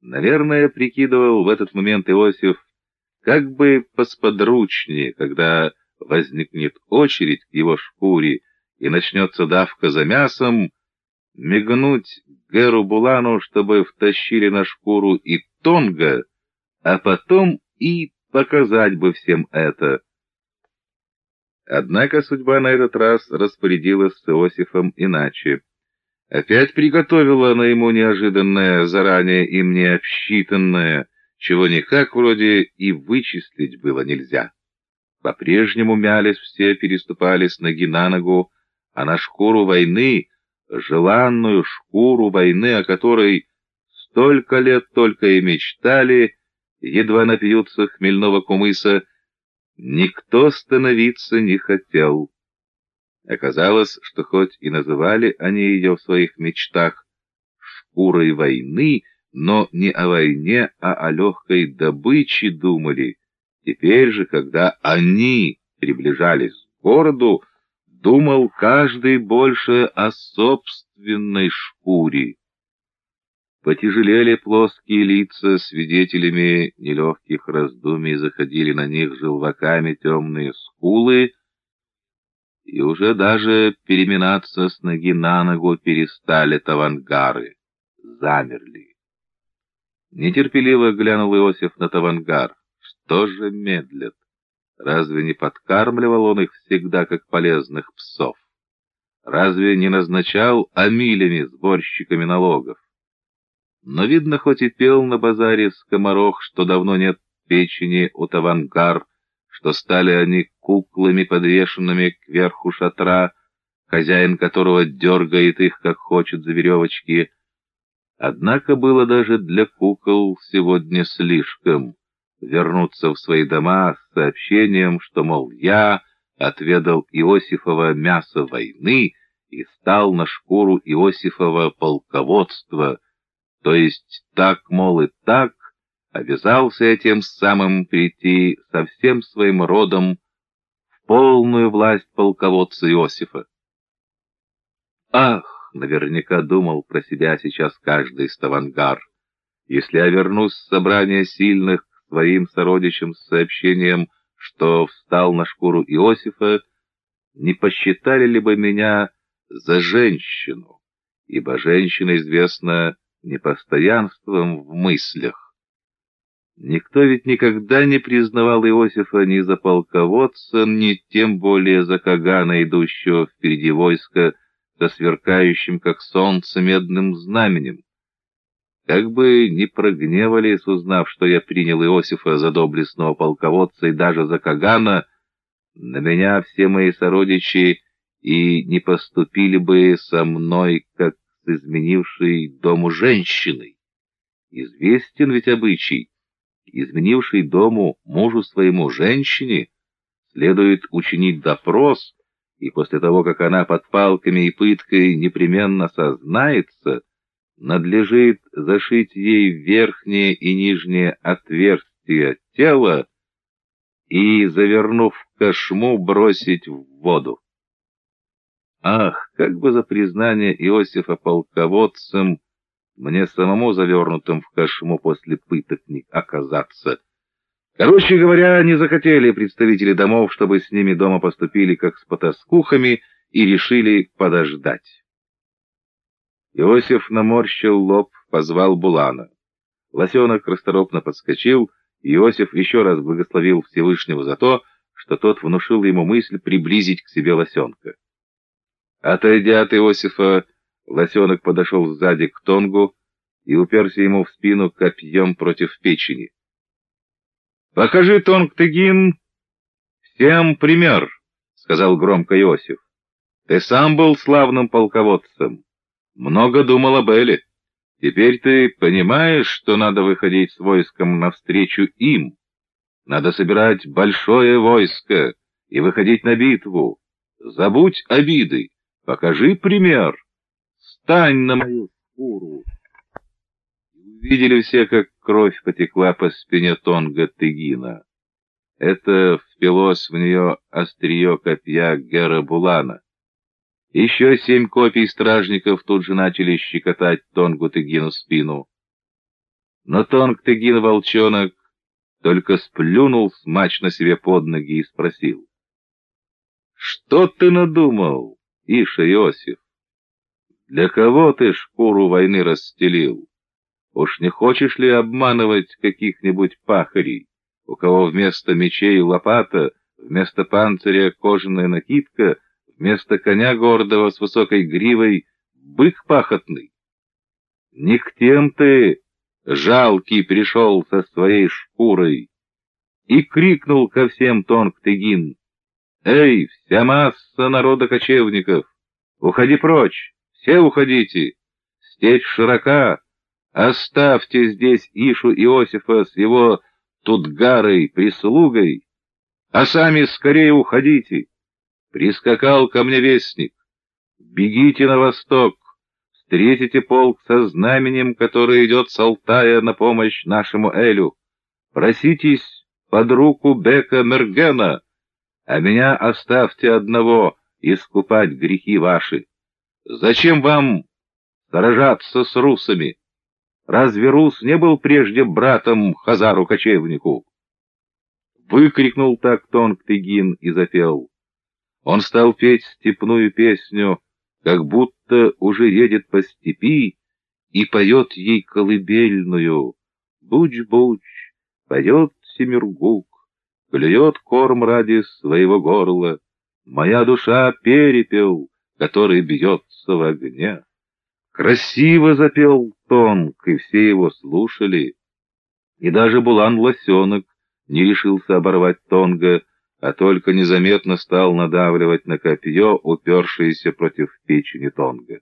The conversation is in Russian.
Наверное, прикидывал в этот момент Иосиф, как бы посподручнее, когда возникнет очередь к его шкуре и начнется давка за мясом, мигнуть Геру Булану, чтобы втащили на шкуру и Тонга, а потом и показать бы всем это. Однако судьба на этот раз распорядилась с Иосифом иначе. Опять приготовила она ему неожиданное, заранее им не обсчитанное, чего никак вроде и вычислить было нельзя. По-прежнему мялись все, переступали с ноги на ногу, а на шкуру войны, желанную шкуру войны, о которой столько лет только и мечтали, едва напьются хмельного кумыса, Никто становиться не хотел. Оказалось, что хоть и называли они ее в своих мечтах «шкурой войны», но не о войне, а о легкой добыче думали. Теперь же, когда они приближались к городу, думал каждый больше о собственной шкуре. Потяжелели плоские лица, свидетелями нелегких раздумий заходили на них желваками темные скулы, и уже даже переминаться с ноги на ногу перестали тавангары, замерли. Нетерпеливо глянул Иосиф на тавангар. Что же медлят? Разве не подкармливал он их всегда как полезных псов? Разве не назначал амилями сборщиками налогов? Но, видно, хоть и пел на базаре скоморох, что давно нет печени у Тавангар, что стали они куклами, подвешенными кверху шатра, хозяин которого дергает их, как хочет, за веревочки. Однако было даже для кукол сегодня слишком вернуться в свои дома с сообщением, что, мол, я отведал Иосифова мясо войны и стал на шкуру Иосифова полководства, то есть так, мол, и так, обязался тем самым прийти со всем своим родом в полную власть полководца Иосифа. Ах, наверняка думал про себя сейчас каждый ставангар, если я вернусь с собрания сильных к своим сородичам с сообщением, что встал на шкуру Иосифа, не посчитали ли бы меня за женщину, ибо женщина, известна, непостоянством в мыслях. Никто ведь никогда не признавал Иосифа ни за полководца, ни тем более за Кагана, идущего впереди войска со сверкающим, как солнце, медным знаменем. Как бы не прогневались, узнав, что я принял Иосифа за доблестного полководца и даже за Кагана, на меня все мои сородичи и не поступили бы со мной, как изменившей дому женщиной. Известен ведь обычай, изменивший дому мужу своему женщине, следует учинить допрос, и после того, как она под палками и пыткой непременно сознается, надлежит зашить ей верхнее и нижнее отверстие тела и, завернув кошму, бросить в воду. Ах, как бы за признание Иосифа полководцем мне самому завернутым в кошму после пыток не оказаться. Короче говоря, не захотели представители домов, чтобы с ними дома поступили как с потаскухами, и решили подождать. Иосиф наморщил лоб, позвал Булана. Лосенок расторопно подскочил, и Иосиф еще раз благословил Всевышнего за то, что тот внушил ему мысль приблизить к себе лосенка. Отойдя от Иосифа, лосенок подошел сзади к Тонгу и уперся ему в спину копьем против печени. «Покажи, Тонг-Тыгин, всем пример», — сказал громко Иосиф. «Ты сам был славным полководцем, много думал об Эле. Теперь ты понимаешь, что надо выходить с войском навстречу им. Надо собирать большое войско и выходить на битву. Забудь обиды». Покажи пример. Стань на мою шкуру. Увидели все, как кровь потекла по спине Тонга Тыгина. Это впилось в нее острие копья Гера Булана. Еще семь копий стражников тут же начали щекотать Тонгу Тыгину спину. Но Тонг-Тыгин-волчонок только сплюнул смачно себе под ноги и спросил. «Что ты надумал, Иша Иосиф? Для кого ты шкуру войны расстелил? Уж не хочешь ли обманывать каких-нибудь пахарей, у кого вместо мечей лопата, вместо панциря кожаная накидка, вместо коня гордого с высокой гривой бык пахотный? Не к тем ты, жалкий, пришел со своей шкурой и крикнул ко всем Тонг-Тыгин, «Эй, вся масса народа кочевников, уходи прочь, все уходите, степь широка, оставьте здесь Ишу Иосифа с его Тутгарой, прислугой, а сами скорее уходите». Прискакал ко мне вестник, бегите на восток, встретите полк со знаменем, который идет с Алтая на помощь нашему Элю. Проситесь под руку Бека Мергена, а меня оставьте одного искупать грехи ваши. Зачем вам сражаться с русами? Разве рус не был прежде братом Хазару-кочевнику? Выкрикнул так Тонг-Тыгин и запел. Он стал петь степную песню, как будто уже едет по степи и поет ей колыбельную. Буч-буч, поет Семергук, клюет корм ради своего горла. Моя душа перепел, который бьется в огне. Красиво запел Тонг, и все его слушали. И даже Булан-лосенок не решился оборвать Тонга, а только незаметно стал надавливать на копье, упершееся против печени Тонга.